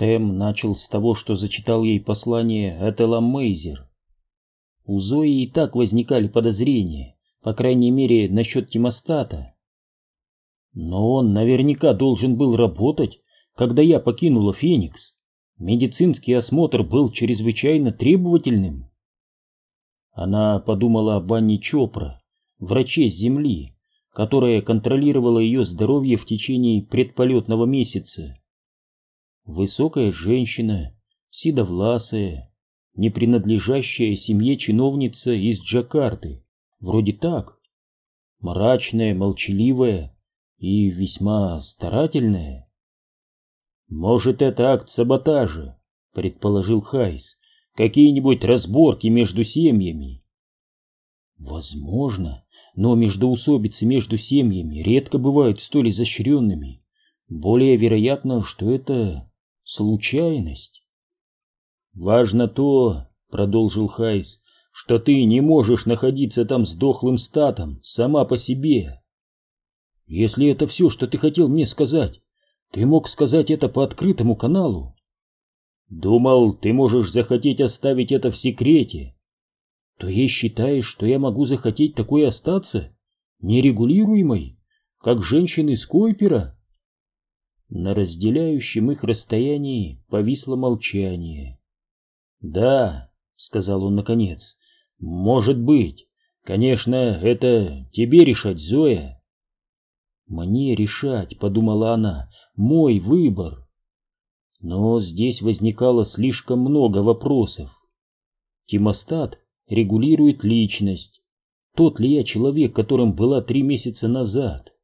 Тэм начал с того, что зачитал ей послание от Элам Мейзер. У Зои и так возникали подозрения, по крайней мере, насчет темостата. Но он наверняка должен был работать, когда я покинула Феникс. Медицинский осмотр был чрезвычайно требовательным. Она подумала об Анне Чопра, враче с Земли, которая контролировала ее здоровье в течение предполетного месяца. Высокая женщина, седовласая, не принадлежащая семье чиновница из Джакарты, вроде так, мрачная, молчаливая и весьма старательная. «Может, это акт саботажа», — предположил Хайс, — «какие-нибудь разборки между семьями». «Возможно, но междоусобицы между семьями редко бывают столь изощренными. Более вероятно, что это случайность. «Важно то, — продолжил Хайс, — что ты не можешь находиться там с дохлым статом сама по себе. Если это все, что ты хотел мне сказать, ты мог сказать это по открытому каналу. Думал, ты можешь захотеть оставить это в секрете, то есть считаешь, что я могу захотеть такой остаться, нерегулируемой, как женщины из Койпера? На разделяющем их расстоянии повисло молчание. «Да», — сказал он наконец, — «может быть. Конечно, это тебе решать, Зоя». «Мне решать», — подумала она, — «мой выбор». Но здесь возникало слишком много вопросов. Тимостат регулирует личность. Тот ли я человек, которым была три месяца назад?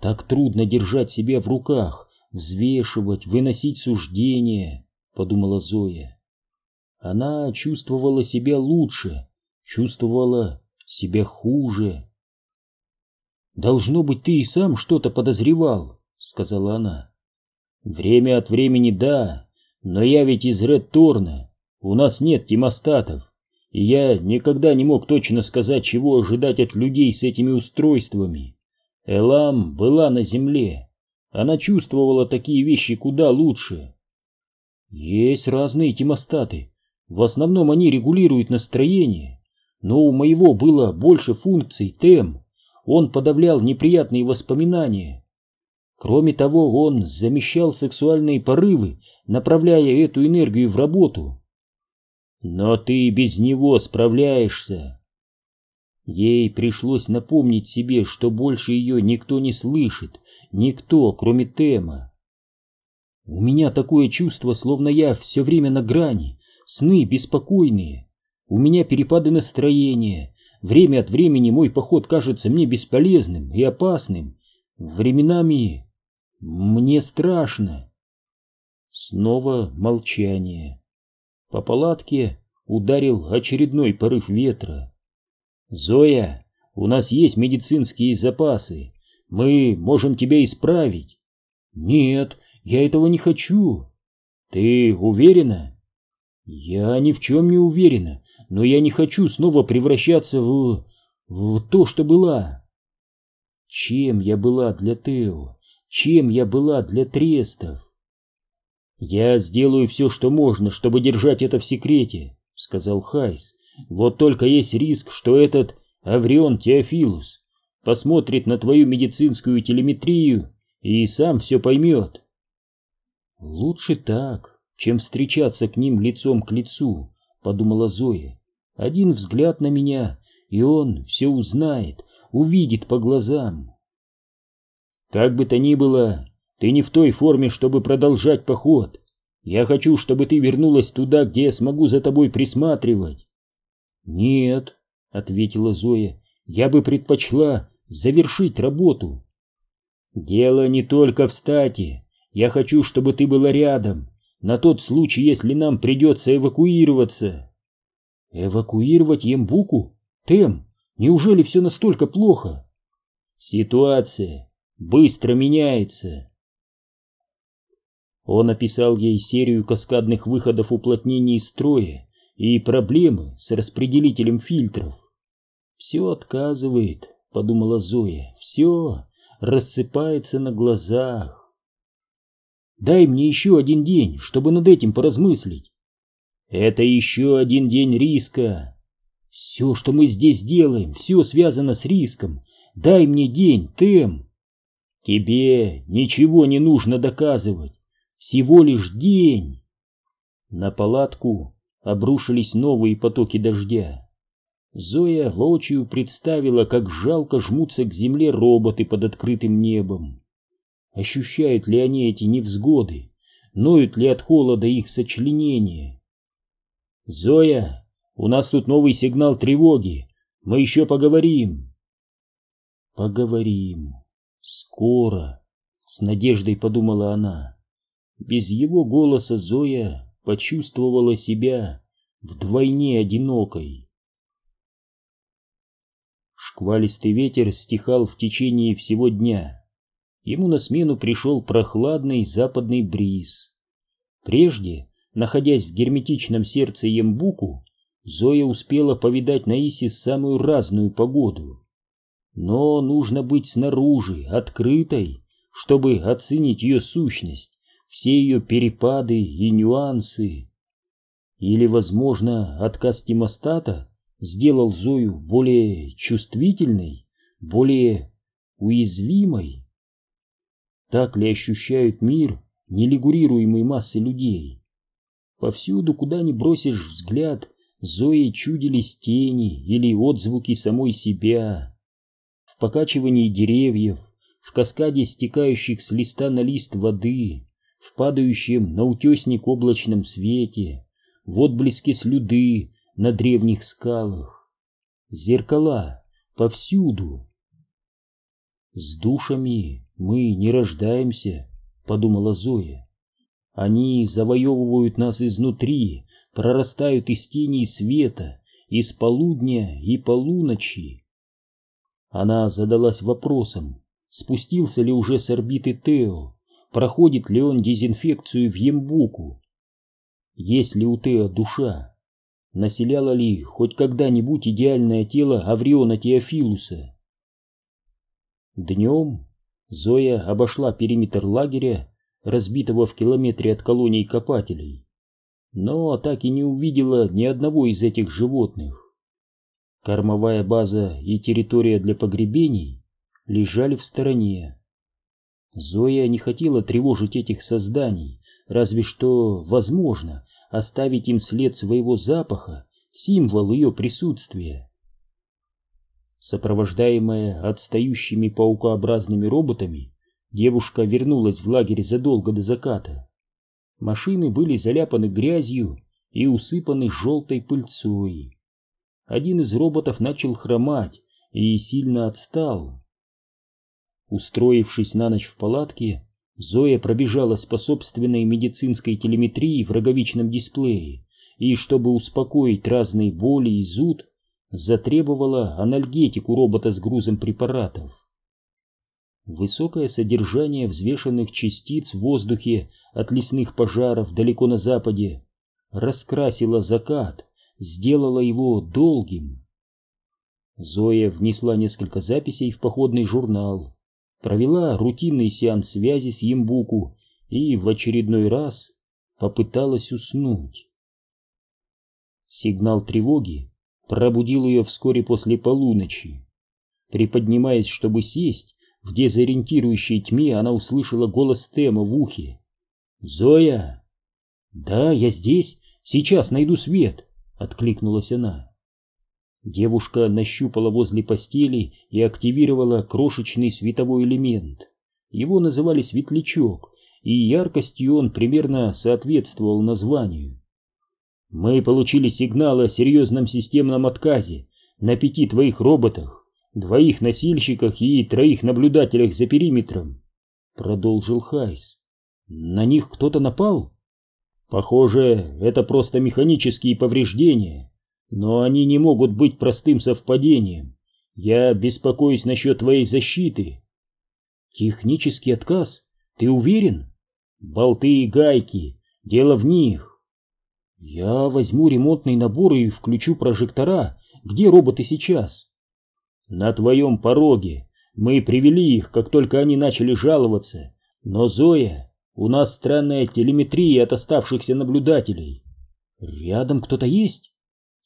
Так трудно держать себя в руках, взвешивать, выносить суждения, подумала Зоя. Она чувствовала себя лучше, чувствовала себя хуже. «Должно быть, ты и сам что-то подозревал», — сказала она. «Время от времени да, но я ведь из Редторна, у нас нет темостатов и я никогда не мог точно сказать, чего ожидать от людей с этими устройствами. Элам была на земле, она чувствовала такие вещи куда лучше. Есть разные темостаты, в основном они регулируют настроение, но у моего было больше функций тем, он подавлял неприятные воспоминания. Кроме того, он замещал сексуальные порывы, направляя эту энергию в работу. Но ты без него справляешься. Ей пришлось напомнить себе, что больше ее никто не слышит, никто, кроме Тема. У меня такое чувство, словно я все время на грани, сны беспокойные. У меня перепады настроения. Время от времени мой поход кажется мне бесполезным и опасным. Временами мне страшно. Снова молчание. По палатке ударил очередной порыв ветра. «Зоя, у нас есть медицинские запасы. Мы можем тебя исправить». «Нет, я этого не хочу». «Ты уверена?» «Я ни в чем не уверена, но я не хочу снова превращаться в... в то, что была». Чем я была для Тео? Чем я была для Трестов? «Я сделаю все, что можно, чтобы держать это в секрете», — сказал Хайс. «Вот только есть риск, что этот Аврион Теофилус посмотрит на твою медицинскую телеметрию и сам все поймет». «Лучше так, чем встречаться к ним лицом к лицу», — подумала Зоя. «Один взгляд на меня, и он все узнает, увидит по глазам». «Как бы то ни было, ты не в той форме, чтобы продолжать поход. Я хочу, чтобы ты вернулась туда, где я смогу за тобой присматривать. Нет, ответила Зоя. Я бы предпочла завершить работу. Дело не только в стати. Я хочу, чтобы ты была рядом, на тот случай, если нам придется эвакуироваться. Эвакуировать Ембуку? Тем, неужели все настолько плохо? Ситуация быстро меняется. Он описал ей серию каскадных выходов уплотнений строя и проблемы с распределителем фильтров. «Все отказывает», — подумала Зоя, — «все рассыпается на глазах». Дай мне еще один день, чтобы над этим поразмыслить. Это еще один день риска. Все, что мы здесь делаем, все связано с риском. Дай мне день, Тэм. Тебе ничего не нужно доказывать. Всего лишь день. На палатку обрушились новые потоки дождя. Зоя воочию представила, как жалко жмутся к земле роботы под открытым небом. Ощущают ли они эти невзгоды? Ноют ли от холода их сочленения? «Зоя, у нас тут новый сигнал тревоги. Мы еще поговорим». «Поговорим. Скоро», — с надеждой подумала она. Без его голоса Зоя почувствовала себя вдвойне одинокой. Шквалистый ветер стихал в течение всего дня. Ему на смену пришел прохладный западный бриз. Прежде, находясь в герметичном сердце Ембуку, Зоя успела повидать на Исе самую разную погоду. Но нужно быть снаружи, открытой, чтобы оценить ее сущность все ее перепады и нюансы. Или, возможно, отказ Тимостата сделал Зою более чувствительной, более уязвимой? Так ли ощущают мир нелегурируемой массы людей? Повсюду, куда ни бросишь взгляд, Зои чудились тени или отзвуки самой себя. В покачивании деревьев, в каскаде стекающих с листа на лист воды, в падающем на утесник облачном свете, в отблеске слюды на древних скалах. Зеркала повсюду. С душами мы не рождаемся, подумала Зоя. Они завоевывают нас изнутри, прорастают из тени и света, из полудня и полуночи. Она задалась вопросом, спустился ли уже с орбиты Тео, проходит ли он дезинфекцию в Ембуку. Есть ли у Тео душа? Населяла ли хоть когда-нибудь идеальное тело Авриона Теофилуса? Днем Зоя обошла периметр лагеря, разбитого в километре от колоний копателей, но так и не увидела ни одного из этих животных. Кормовая база и территория для погребений лежали в стороне. Зоя не хотела тревожить этих созданий, разве что, возможно, оставить им след своего запаха, символ ее присутствия. Сопровождаемая отстающими паукообразными роботами, девушка вернулась в лагерь задолго до заката. Машины были заляпаны грязью и усыпаны желтой пыльцой. Один из роботов начал хромать и сильно отстал. Устроившись на ночь в палатке, Зоя пробежалась по собственной медицинской телеметрии в роговичном дисплее и, чтобы успокоить разные боли и зуд, затребовала анальгетику робота с грузом препаратов. Высокое содержание взвешенных частиц в воздухе от лесных пожаров далеко на западе раскрасило закат, сделало его долгим. Зоя внесла несколько записей в походный журнал провела рутинный сеанс связи с Ембуку и в очередной раз попыталась уснуть. Сигнал тревоги пробудил ее вскоре после полуночи. Приподнимаясь, чтобы сесть, в дезориентирующей тьме она услышала голос Тема в ухе. «Зоя!» «Да, я здесь, сейчас найду свет!» — откликнулась она. Девушка нащупала возле постели и активировала крошечный световой элемент. Его называли светлячок, и яркостью он примерно соответствовал названию. «Мы получили сигнал о серьезном системном отказе на пяти твоих роботах, двоих носильщиках и троих наблюдателях за периметром», — продолжил Хайс. «На них кто-то напал?» «Похоже, это просто механические повреждения». Но они не могут быть простым совпадением. Я беспокоюсь насчет твоей защиты. Технический отказ? Ты уверен? Болты и гайки. Дело в них. Я возьму ремонтный набор и включу прожектора. Где роботы сейчас? На твоем пороге. Мы привели их, как только они начали жаловаться. Но, Зоя, У нас странная телеметрия от оставшихся наблюдателей. Рядом кто-то есть?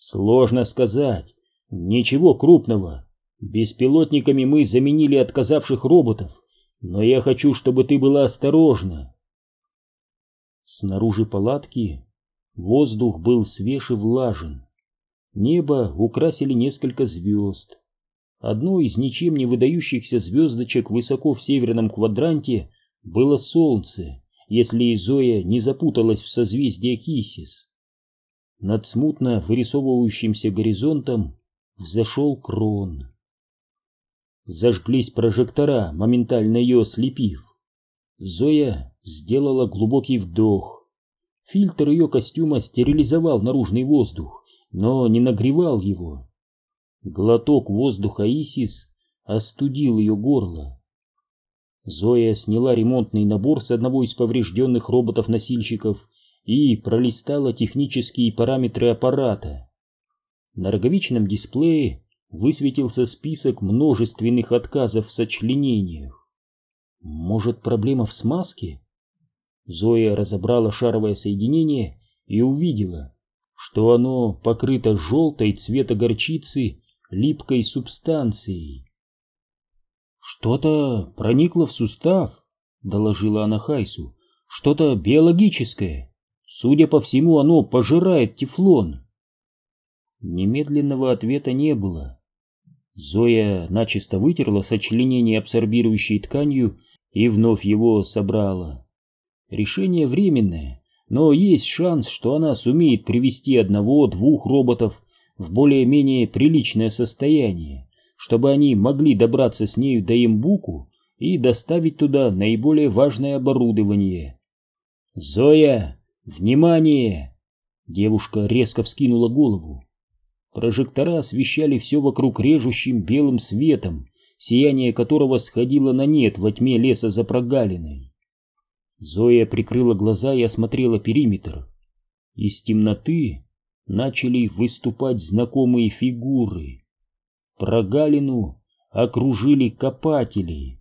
Сложно сказать. Ничего крупного. Беспилотниками мы заменили отказавших роботов, но я хочу, чтобы ты была осторожна. Снаружи палатки воздух был свеж и влажен. Небо украсили несколько звезд. Одной из ничем не выдающихся звездочек высоко в северном квадранте было солнце, если Зоя не запуталась в созвездие Кисис. Над смутно вырисовывающимся горизонтом взошел крон. Зажглись прожектора, моментально ее ослепив. Зоя сделала глубокий вдох. Фильтр ее костюма стерилизовал наружный воздух, но не нагревал его. Глоток воздуха Исис остудил ее горло. Зоя сняла ремонтный набор с одного из поврежденных роботов-носильщиков и пролистала технические параметры аппарата. На роговичном дисплее высветился список множественных отказов в сочленениях. Может, проблема в смазке? Зоя разобрала шаровое соединение и увидела, что оно покрыто желтой цвета горчицы липкой субстанцией. «Что-то проникло в сустав», — доложила она Хайсу, — «что-то биологическое. Судя по всему, оно пожирает тефлон». Немедленного ответа не было. Зоя начисто вытерла сочленение абсорбирующей тканью и вновь его собрала. Решение временное, но есть шанс, что она сумеет привести одного-двух роботов в более-менее приличное состояние, чтобы они могли добраться с нею до Имбуку и доставить туда наиболее важное оборудование. «Зоя! Внимание!» Девушка резко вскинула голову. Прожектора освещали все вокруг режущим белым светом, сияние которого сходило на нет во тьме леса за прогалиной. Зоя прикрыла глаза и осмотрела периметр. Из темноты начали выступать знакомые фигуры. Прогалину окружили копатели.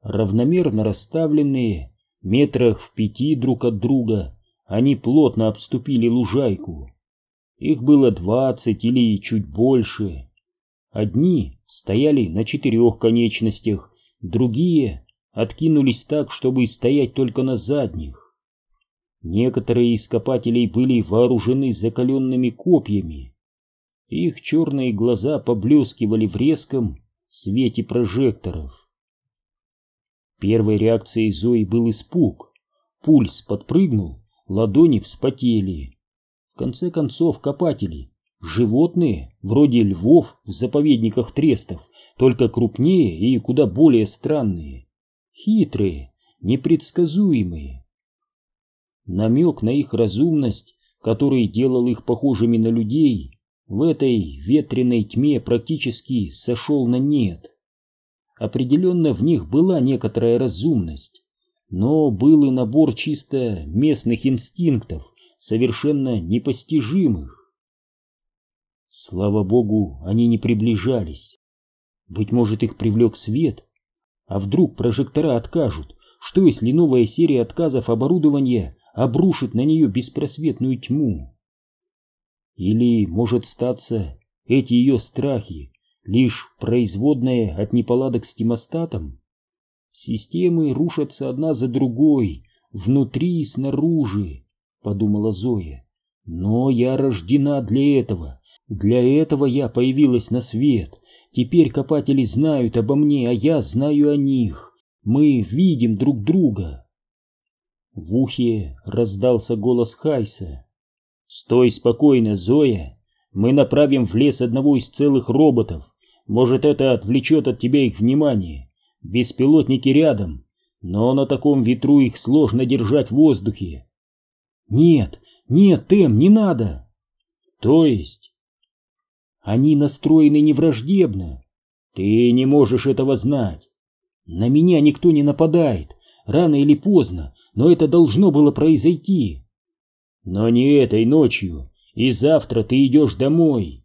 Равномерно расставленные, метрах в пяти друг от друга, они плотно обступили лужайку. Их было двадцать или чуть больше. Одни стояли на четырех конечностях, другие откинулись так, чтобы стоять только на задних. Некоторые из копателей были вооружены закаленными копьями. Их черные глаза поблескивали в резком свете прожекторов. Первой реакцией Зои был испуг. Пульс подпрыгнул, ладони вспотели. В конце концов, копатели — животные, вроде львов в заповедниках трестов, только крупнее и куда более странные. Хитрые, непредсказуемые намек на их разумность, который делал их похожими на людей, в этой ветреной тьме практически сошел на нет. Определенно в них была некоторая разумность, но был и набор чисто местных инстинктов, совершенно непостижимых. Слава богу, они не приближались. Быть может, их привлек свет? А вдруг прожектора откажут? Что если новая серия отказов оборудования обрушит на нее беспросветную тьму. Или, может статься, эти ее страхи лишь производные от неполадок с темостатом? Системы рушатся одна за другой, внутри и снаружи, подумала Зоя. Но я рождена для этого, для этого я появилась на свет. Теперь копатели знают обо мне, а я знаю о них. Мы видим друг друга. В ухе раздался голос Хайса. «Стой спокойно, Зоя. Мы направим в лес одного из целых роботов. Может, это отвлечет от тебя их внимание. Беспилотники рядом, но на таком ветру их сложно держать в воздухе». «Нет, нет, Тэм, не надо!» «То есть?» «Они настроены не враждебно. Ты не можешь этого знать. На меня никто не нападает. Рано или поздно но это должно было произойти. Но не этой ночью, и завтра ты идешь домой.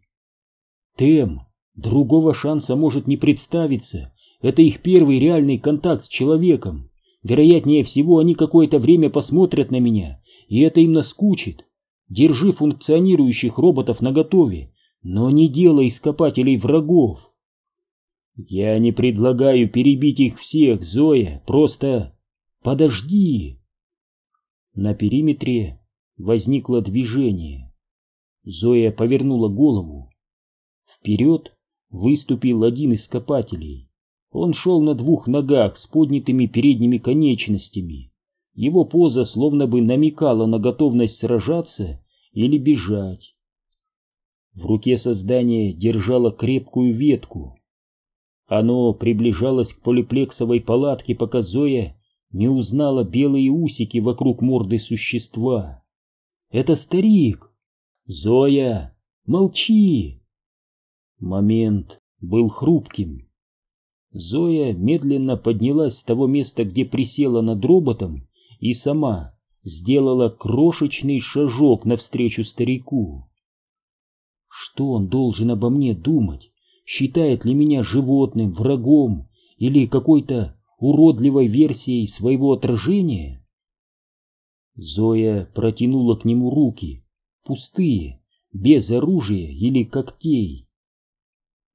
Тем, другого шанса может не представиться. Это их первый реальный контакт с человеком. Вероятнее всего, они какое-то время посмотрят на меня, и это им наскучит. Держи функционирующих роботов наготове, но не делай ископателей врагов. Я не предлагаю перебить их всех, Зоя, просто подожди. На периметре возникло движение. Зоя повернула голову. Вперед выступил один из копателей. Он шел на двух ногах с поднятыми передними конечностями. Его поза словно бы намекала на готовность сражаться или бежать. В руке создание держало крепкую ветку. Оно приближалось к полиплексовой палатке, пока Зоя не узнала белые усики вокруг морды существа. «Это старик!» «Зоя, молчи!» Момент был хрупким. Зоя медленно поднялась с того места, где присела над роботом, и сама сделала крошечный шажок навстречу старику. Что он должен обо мне думать? Считает ли меня животным, врагом или какой-то уродливой версией своего отражения? Зоя протянула к нему руки, пустые, без оружия или когтей.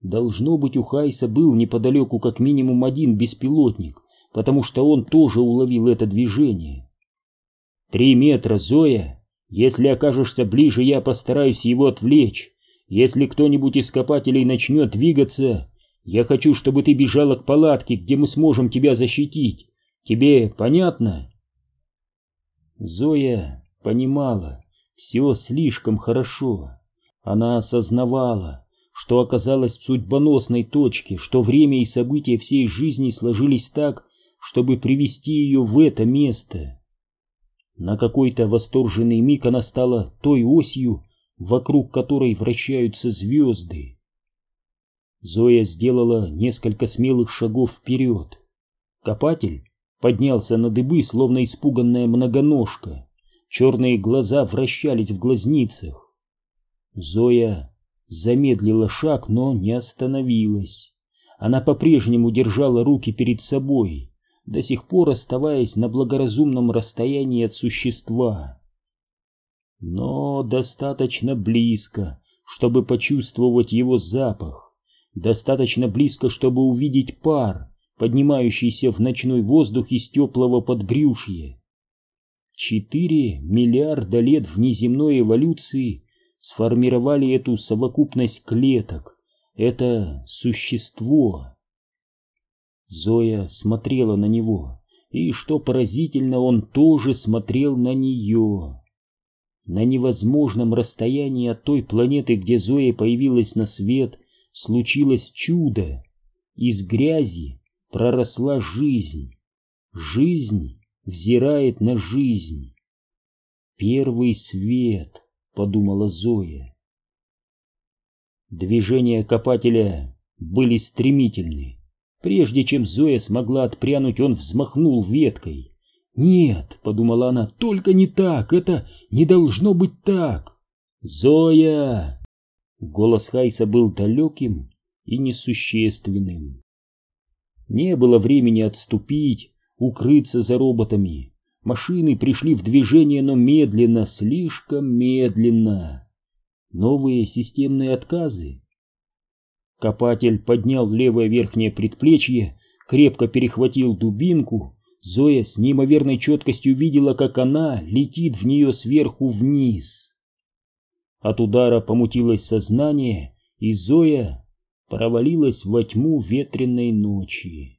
Должно быть, у Хайса был неподалеку как минимум один беспилотник, потому что он тоже уловил это движение. «Три метра, Зоя! Если окажешься ближе, я постараюсь его отвлечь. Если кто-нибудь из копателей начнет двигаться, я хочу, чтобы ты бежала к палатке, где мы сможем тебя защитить. Тебе понятно?» Зоя понимала все слишком хорошо. Она осознавала, что оказалась в судьбоносной точке, что время и события всей жизни сложились так, чтобы привести ее в это место. На какой-то восторженный миг она стала той осью, вокруг которой вращаются звезды. Зоя сделала несколько смелых шагов вперед. Копатель поднялся на дыбы, словно испуганная многоножка. Черные глаза вращались в глазницах. Зоя замедлила шаг, но не остановилась. Она по-прежнему держала руки перед собой, до сих пор оставаясь на благоразумном расстоянии от существа. Но достаточно близко, чтобы почувствовать его запах, достаточно близко, чтобы увидеть пар, поднимающийся в ночной воздух из теплого подбрюшья. Четыре миллиарда лет внеземной эволюции сформировали эту совокупность клеток, это существо. Зоя смотрела на него, и, что поразительно, он тоже смотрел на нее. На невозможном расстоянии от той планеты, где Зоя появилась на свет, случилось чудо. Из грязи проросла жизнь. Жизнь взирает на жизнь. Первый свет — подумала Зоя. Движения копателя были стремительны. Прежде чем Зоя смогла отпрянуть, он взмахнул веткой. «Нет», — подумала она, — «только не так, это не должно быть так». «Зоя!» Голос Хайса был далеким и несущественным. Не было времени отступить, укрыться за роботами. Машины пришли в движение, но медленно, слишком медленно. Новые системные отказы. Копатель поднял левое верхнее предплечье, крепко перехватил дубинку. Зоя с неимоверной четкостью видела, как она летит в нее сверху вниз. От удара помутилось сознание, и Зоя провалилась во тьму ветреной ночи.